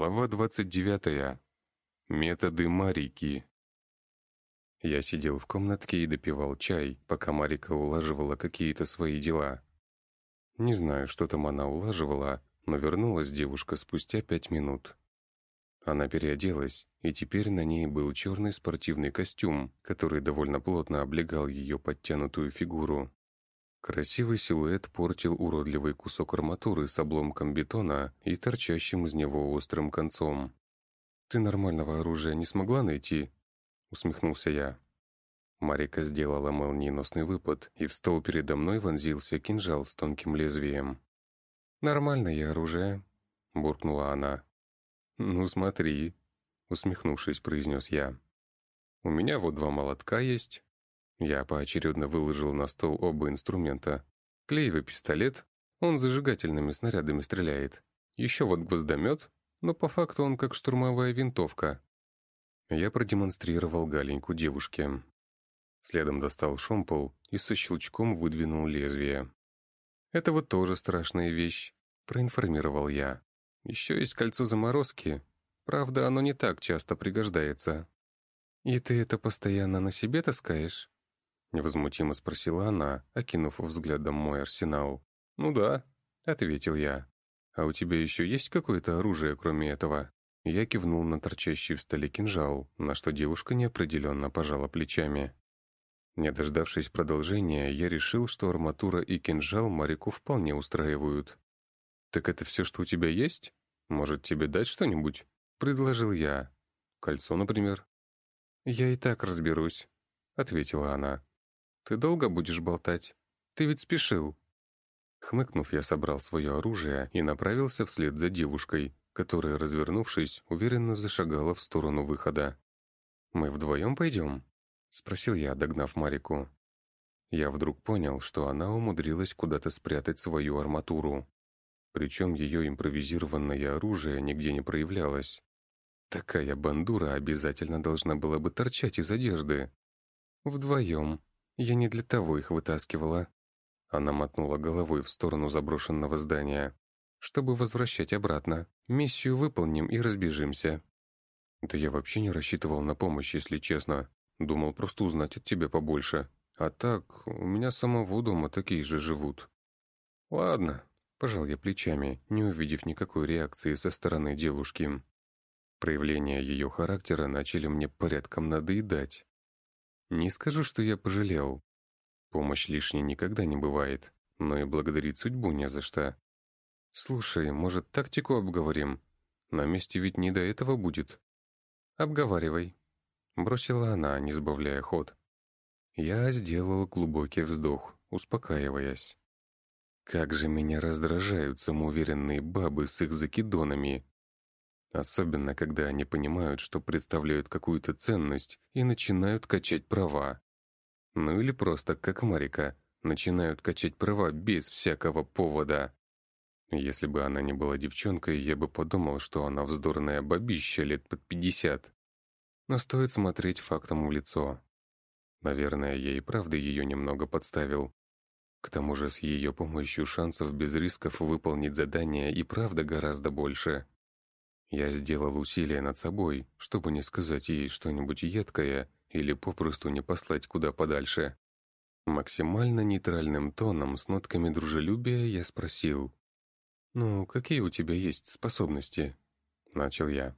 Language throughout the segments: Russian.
Глава 29. Методы Марики. Я сидел в комнатке и допивал чай, пока Марика улаживала какие-то свои дела. Не знаю, что там она улаживала, но вернулась девушка спустя пять минут. Она переоделась, и теперь на ней был черный спортивный костюм, который довольно плотно облегал ее подтянутую фигуру. Красивый силуэт портил уродливый кусок арматуры с обломком бетона и торчащим из него острым концом. «Ты нормального оружия не смогла найти?» — усмехнулся я. Марика сделала молниеносный выпад, и в стол передо мной вонзился кинжал с тонким лезвием. «Нормальное оружие», — буркнула она. «Ну смотри», — усмехнувшись, произнес я. «У меня вот два молотка есть, я поочередно выложил на стол оба инструмента. Клеевый пистолет, он зажигательными снарядами стреляет. Еще вот гвоздомет, но по факту он как штурмовая винтовка. Я продемонстрировал галеньку девушке. Следом достал шомпол и со щелчком выдвинул лезвие. «Это вот тоже страшная вещь», — проинформировал я. «Еще есть кольцо заморозки. Правда, оно не так часто пригождается». «И ты это постоянно на себе таскаешь?» Невозмутимо спросила она, окинув взглядом мой арсенал. «Ну да», — ответил я. «А у тебя еще есть какое-то оружие, кроме этого?» Я кивнул на торчащий в столе кинжал, на что девушка неопределенно пожала плечами. Не дождавшись продолжения, я решил, что арматура и кинжал Марику вполне устраивают. «Так это все, что у тебя есть? Может, тебе дать что-нибудь?» — предложил я. «Кольцо, например?» «Я и так разберусь», — ответила она. Ты долго будешь болтать? Ты ведь спешил». Хмыкнув, я собрал свое оружие и направился вслед за девушкой, которая, развернувшись, уверенно зашагала в сторону выхода. «Мы вдвоем пойдем?» — спросил я, догнав Марику. Я вдруг понял, что она умудрилась куда-то спрятать свою арматуру. Причем ее импровизированное оружие нигде не проявлялось. Такая бандура обязательно должна была бы торчать из одежды. «Вдвоем», я не для того их вытаскивала. Она мотнула головой в сторону заброшенного здания. Чтобы возвращать обратно. Миссию выполним и разбежимся. Да я вообще не рассчитывал на помощь, если честно. Думал просто узнать от тебя побольше. А так, у меня самого дома такие же живут. Ладно, пожал я плечами, не увидев никакой реакции со стороны девушки. Проявления ее характера начали мне порядком надоедать. Не скажу, что я пожалел. Помощь лишней никогда не бывает, но и благодарить судьбу не за что. Слушай, может, тактику обговорим? На месте ведь не до этого будет. Обговаривай. Бросила она, не сбавляя ход. Я сделал глубокий вздох, успокаиваясь. Как же меня раздражают самоуверенные бабы с их закидонами. Особенно, когда они понимают, что представляют какую-то ценность и начинают качать права. Ну или просто, как Марика, начинают качать права без всякого повода. Если бы она не была девчонкой, я бы подумал, что она вздорная бабища лет под пятьдесят. Но стоит смотреть фактом в лицо. Наверное, я и правда ее немного подставил. К тому же с ее помощью шансов без рисков выполнить задание и правда гораздо больше. Я сделал усилие над собой, чтобы не сказать ей что-нибудь едкое или попросту не послать куда подальше. Максимально нейтральным тоном с нотками дружелюбия я спросил. «Ну, какие у тебя есть способности?» Начал я.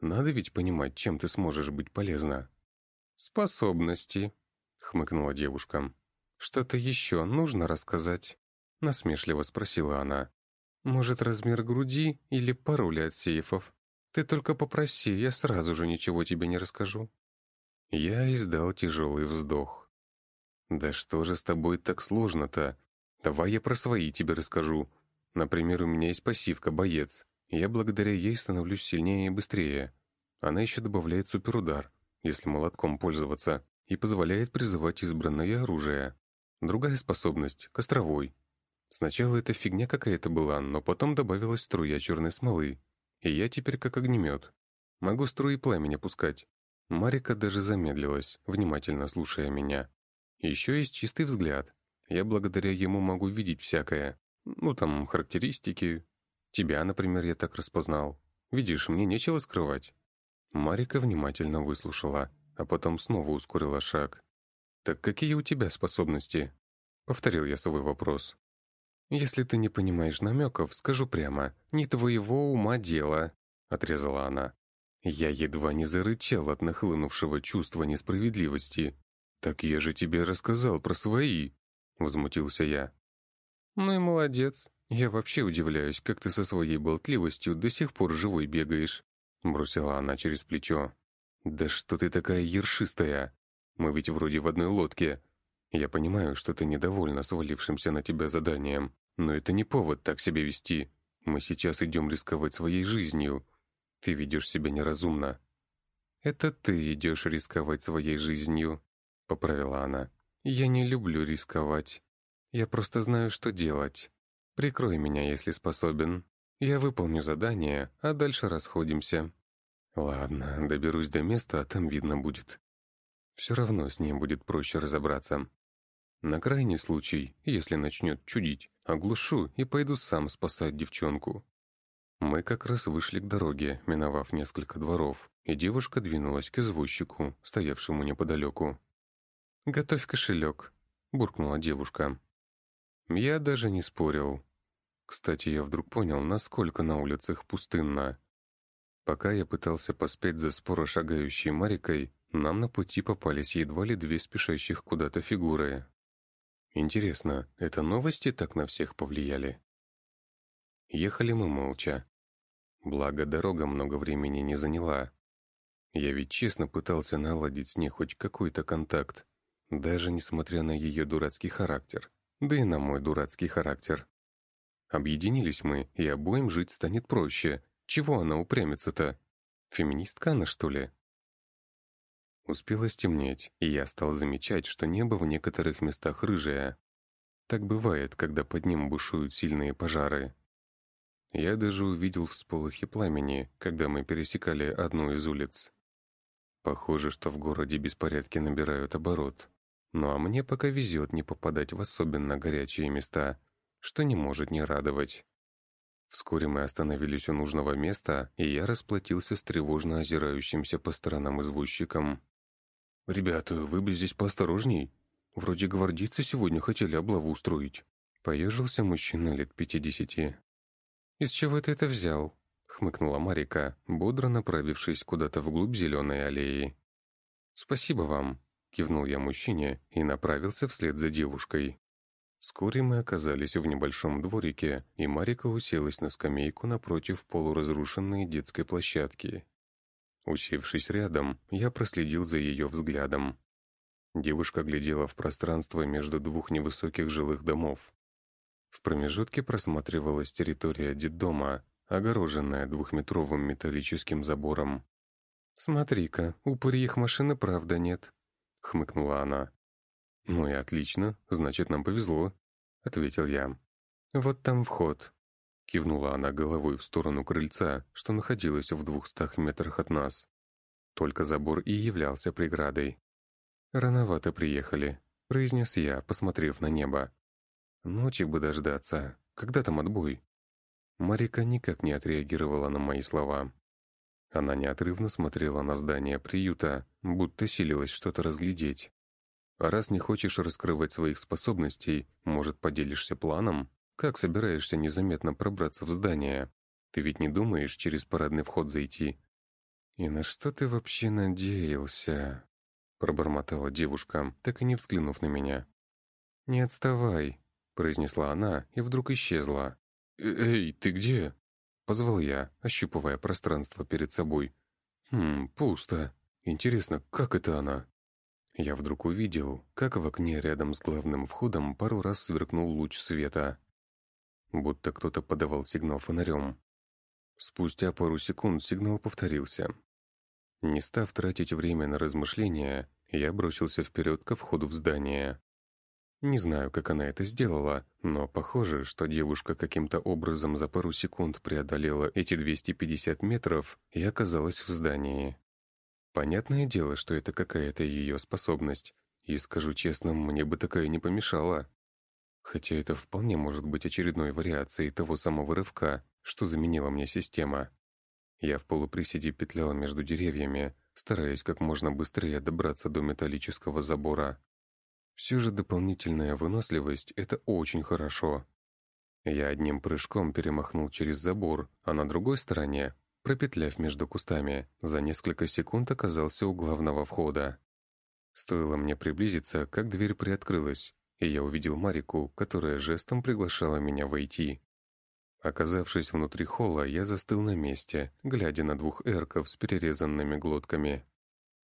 «Надо ведь понимать, чем ты сможешь быть полезна». «Способности», — хмыкнула девушка. «Что-то еще нужно рассказать?» Насмешливо спросила она. Может, размер груди или пароли от сейфов? Ты только попроси, я сразу же ничего тебе не расскажу». Я издал тяжелый вздох. «Да что же с тобой так сложно-то? Давай я про свои тебе расскажу. Например, у меня есть пассивка «Боец». Я благодаря ей становлюсь сильнее и быстрее. Она еще добавляет суперудар, если молотком пользоваться, и позволяет призывать избранное оружие. Другая способность — костровой. Сначала это фигня какая-то была, но потом добавилась струя черной смолы. И я теперь как огнемет. Могу струи пламени пускать. Марика даже замедлилась, внимательно слушая меня. Еще есть чистый взгляд. Я благодаря ему могу видеть всякое. Ну, там, характеристики. Тебя, например, я так распознал. Видишь, мне нечего скрывать». Марика внимательно выслушала, а потом снова ускорила шаг. «Так какие у тебя способности?» Повторил я свой вопрос. «Если ты не понимаешь намеков, скажу прямо, не твоего ума дело», — отрезала она. Я едва не зарычал от нахлынувшего чувства несправедливости. «Так я же тебе рассказал про свои», — возмутился я. «Ну и молодец. Я вообще удивляюсь, как ты со своей болтливостью до сих пор живой бегаешь», — бросила она через плечо. «Да что ты такая ершистая? Мы ведь вроде в одной лодке. Я понимаю, что ты недовольна свалившимся на тебя заданием, но это не повод так себя вести. Мы сейчас идем рисковать своей жизнью. Ты ведешь себя неразумно». «Это ты идешь рисковать своей жизнью», — поправила она. «Я не люблю рисковать. Я просто знаю, что делать. Прикрой меня, если способен. Я выполню задание, а дальше расходимся». «Ладно, доберусь до места, а там видно будет. Все равно с ней будет проще разобраться. На крайний случай, если начнет чудить, оглушу и пойду сам спасать девчонку». Мы как раз вышли к дороге, миновав несколько дворов, и девушка двинулась к извозчику, стоявшему неподалеку. «Готовь кошелек», — буркнула девушка. Я даже не спорил. Кстати, я вдруг понял, насколько на улицах пустынно. Пока я пытался поспеть за споро шагающей Марикой, нам на пути попались едва ли две спешащих куда-то фигуры. Интересно, это новости так на всех повлияли? Ехали мы молча. Благо, дорога много времени не заняла. Я ведь честно пытался наладить с ней хоть какой-то контакт, даже несмотря на ее дурацкий характер да и на мой дурацкий характер. Объединились мы, и обоим жить станет проще. Чего она упрямится-то? Феминистка она, что ли? Успело стемнеть, и я стал замечать, что небо в некоторых местах рыжее. Так бывает, когда под ним бушуют сильные пожары. Я даже увидел всполохи пламени, когда мы пересекали одну из улиц. Похоже, что в городе беспорядки набирают оборот. Ну а мне пока везет не попадать в особенно горячие места, что не может не радовать. Вскоре мы остановились у нужного места, и я расплатился с тревожно озирающимся по сторонам извозчиком. «Ребята, вы бы здесь поосторожней. Вроде гвардейцы сегодня хотели облаву устроить». Поежился мужчина лет пятидесяти. «Из чего ты это взял?» — хмыкнула Марика, бодро направившись куда-то вглубь зеленой аллеи. «Спасибо вам», Кивнул я мужчине и направился вслед за девушкой. Вскоре мы оказались в небольшом дворике, и Марика уселась на скамейку напротив полуразрушенной детской площадки. Усевшись рядом, я проследил за ее взглядом. Девушка глядела в пространство между двух невысоких жилых домов. В промежутке просматривалась территория детдома, огороженная двухметровым металлическим забором. «Смотри-ка, их машины правда нет», — хмыкнула она. «Ну и отлично, значит, нам повезло», — ответил я. «Вот там вход», — кивнула она головой в сторону крыльца, что находилось в двухстах метрах от нас. Только забор и являлся преградой. «Рановато приехали», — произнес я, посмотрев на небо. «Ночи бы дождаться. Когда там отбой?» Марика никак не отреагировала на мои слова. Она неотрывно смотрела на здание приюта, будто силилась что-то разглядеть. А раз не хочешь раскрывать своих способностей, может, поделишься планом? Как собираешься незаметно пробраться в здание? Ты ведь не думаешь через парадный вход зайти? «И на что ты вообще надеялся?» Пробормотала девушка, так и не взглянув на меня. «Не отставай», — произнесла она и вдруг исчезла. «Э, «Эй, ты где?» Позвал я, ощупывая пространство перед собой. «Хм, пусто. Интересно, как это она?» Я вдруг увидел, как в окне рядом с главным входом пару раз сверкнул луч света. Будто кто-то подавал сигнал фонарем. Спустя пару секунд сигнал повторился. Не став тратить время на размышления, я бросился вперед ко входу в здание. Не знаю, как она это сделала, но похоже, что девушка каким-то образом за пару секунд преодолела эти 250 метров и оказалась в здании. Понятное дело, что это какая-то ее способность, и, скажу честно, мне бы такая не помешала. Хотя это вполне может быть очередной вариацией того самого рывка, что заменила мне система. Я в полуприседе петлял между деревьями, стараясь как можно быстрее добраться до металлического забора. Все же дополнительная выносливость — это очень хорошо. Я одним прыжком перемахнул через забор, а на другой стороне, пропетляв между кустами, за несколько секунд оказался у главного входа. Стоило мне приблизиться, как дверь приоткрылась, и я увидел Марику, которая жестом приглашала меня войти. Оказавшись внутри холла, я застыл на месте, глядя на двух эрков с перерезанными глотками.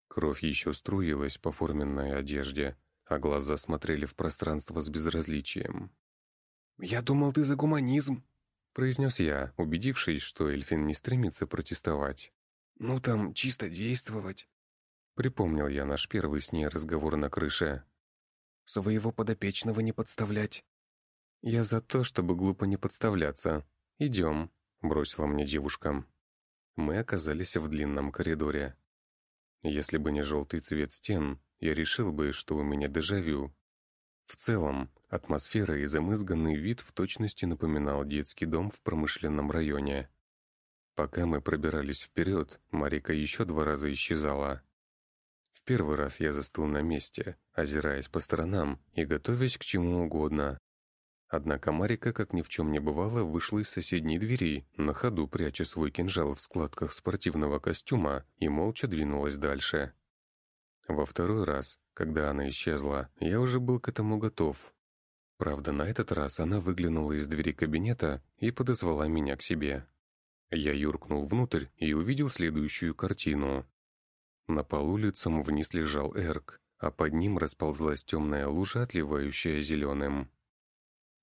Кровь еще струилась по форменной одежде, а глаза смотрели в пространство с безразличием. «Я думал, ты за гуманизм», — произнес я, убедившись, что Эльфин не стремится протестовать. «Ну там, чисто действовать», — припомнил я наш первый с ней разговор на крыше. «Своего подопечного не подставлять». «Я за то, чтобы глупо не подставляться. Идем», — бросила мне девушка. Мы оказались в длинном коридоре. Если бы не желтый цвет стен, я решил бы, что у меня дежавю. В целом, атмосфера и замызганный вид в точности напоминал детский дом в промышленном районе. Пока мы пробирались вперед, Марика еще два раза исчезала. В первый раз я застыл на месте, озираясь по сторонам и готовясь к чему угодно. Однако Марика, как ни в чем не бывало, вышла из соседней двери, на ходу пряча свой кинжал в складках спортивного костюма и молча двинулась дальше. Во второй раз, когда она исчезла, я уже был к этому готов. Правда, на этот раз она выглянула из двери кабинета и подозвала меня к себе. Я юркнул внутрь и увидел следующую картину. На полу лицом вниз лежал Эрк, а под ним расползлась темная лужа, отливающая зеленым.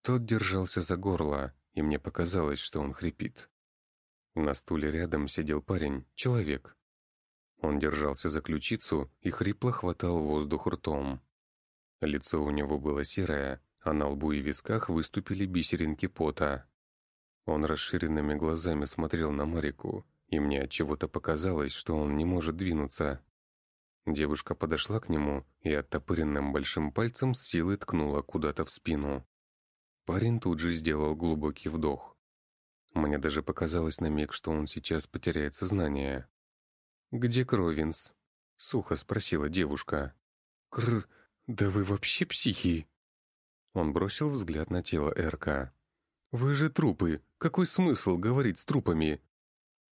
Тот держался за горло, и мне показалось, что он хрипит. На стуле рядом сидел парень, человек. Он держался за ключицу и хрипло хватал воздух ртом. Лицо у него было серое, а на лбу и висках выступили бисеринки пота. Он расширенными глазами смотрел на Марику, и мне от чего-то показалось, что он не может двинуться. Девушка подошла к нему и оттопыренным большим пальцем с силой ткнула куда-то в спину. Парень тут же сделал глубокий вдох. Мне даже показалось на миг, что он сейчас потеряет сознание. «Где Кровинс?» — сухо спросила девушка. «Кр... да вы вообще психи!» Он бросил взгляд на тело РК. «Вы же трупы! Какой смысл говорить с трупами?»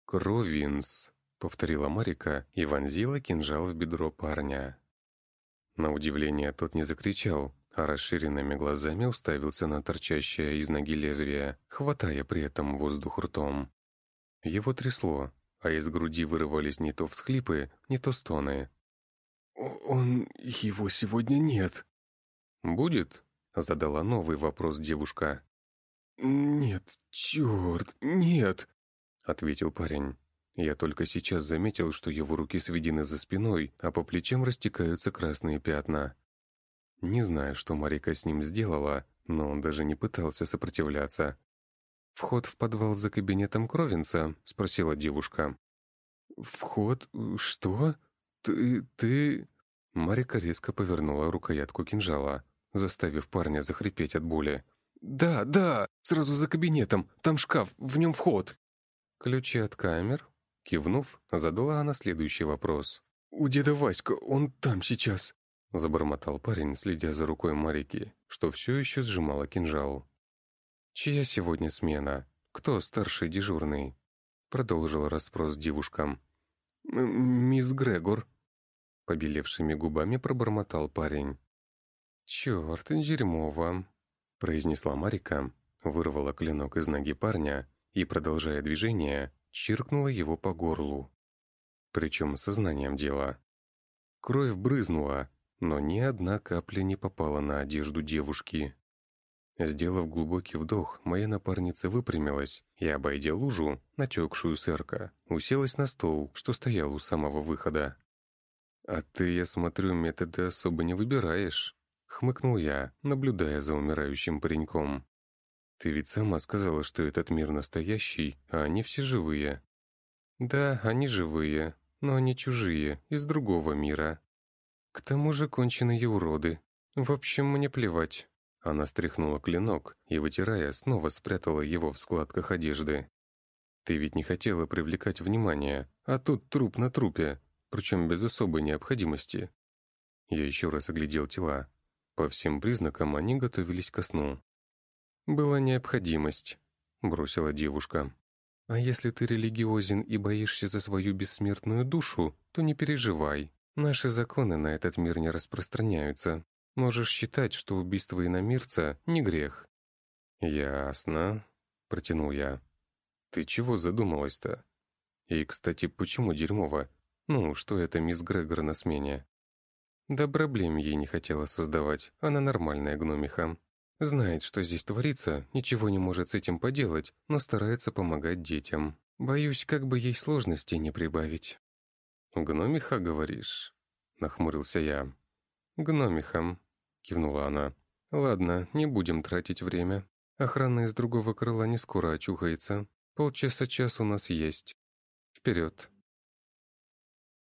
«Кровинс», — повторила Марика и вонзила кинжал в бедро парня. На удивление тот не закричал, а расширенными глазами уставился на торчащее из ноги лезвие, хватая при этом воздух ртом. Его трясло, а из груди вырывались не то всхлипы, не то стоны. «Он... его сегодня нет». «Будет?» — задала новый вопрос девушка. «Нет, черт, нет», — ответил парень. Я только сейчас заметил, что его руки сведены за спиной, а по плечам растекаются красные пятна. Не знаю, что Марика с ним сделала, но он даже не пытался сопротивляться. «Вход в подвал за кабинетом Кровинца?» — спросила девушка. «Вход? Что? Ты... ты...» Марика резко повернула рукоятку кинжала, заставив парня захрипеть от боли. «Да, да! Сразу за кабинетом! Там шкаф, в нем вход!» «Ключи от камер?» Кивнув, задала она следующий вопрос. «У деда Васька, он там сейчас!» Забормотал парень, следя за рукой Марики, что все еще сжимала кинжал. «Чья сегодня смена? Кто старший дежурный?» Продолжила расспрос девушкам. «Мисс Грегор», — побелевшими губами пробормотал парень. «Черт, дерьмово», — произнесла Марика, вырвала клинок из ноги парня и, продолжая движение, чиркнула его по горлу. Причем сознанием дела. Кровь брызнула, но ни одна капля не попала на одежду девушки. Сделав глубокий вдох, моя напарница выпрямилась и, обойдя лужу, натекшую сырка, уселась на стол, что стоял у самого выхода. «А ты, я смотрю, методы особо не выбираешь», — хмыкнул я, наблюдая за умирающим пареньком. «Ты ведь сама сказала, что этот мир настоящий, а они все живые». «Да, они живые, но они чужие, из другого мира», к тому же конченые уроды. В общем, мне плевать. Она стряхнула клинок и, вытирая, снова спрятала его в складках одежды. Ты ведь не хотела привлекать внимание, а тут труп на трупе, причем без особой необходимости. Я еще раз оглядел тела. По всем признакам они готовились ко сну. «Была необходимость», — бросила девушка. «А если ты религиозен и боишься за свою бессмертную душу, то не переживай. Наши законы на этот мир не распространяются. Можешь считать, что убийство иномирца — не грех». «Ясно», — протянул я. «Ты чего задумалась-то? И, кстати, почему дерьмово? Ну, что это мисс Грегор на смене?» Да проблем ей не хотела создавать, она нормальная гномиха. Знает, что здесь творится, ничего не может с этим поделать, но старается помогать детям. Боюсь, как бы ей сложностей не прибавить. «Гномиха, говоришь?» — нахмурился я. «Гномиха», — кивнула она. «Ладно, не будем тратить время. Охрана из другого крыла не скоро очухается. Полчаса-час у нас есть. Вперед!»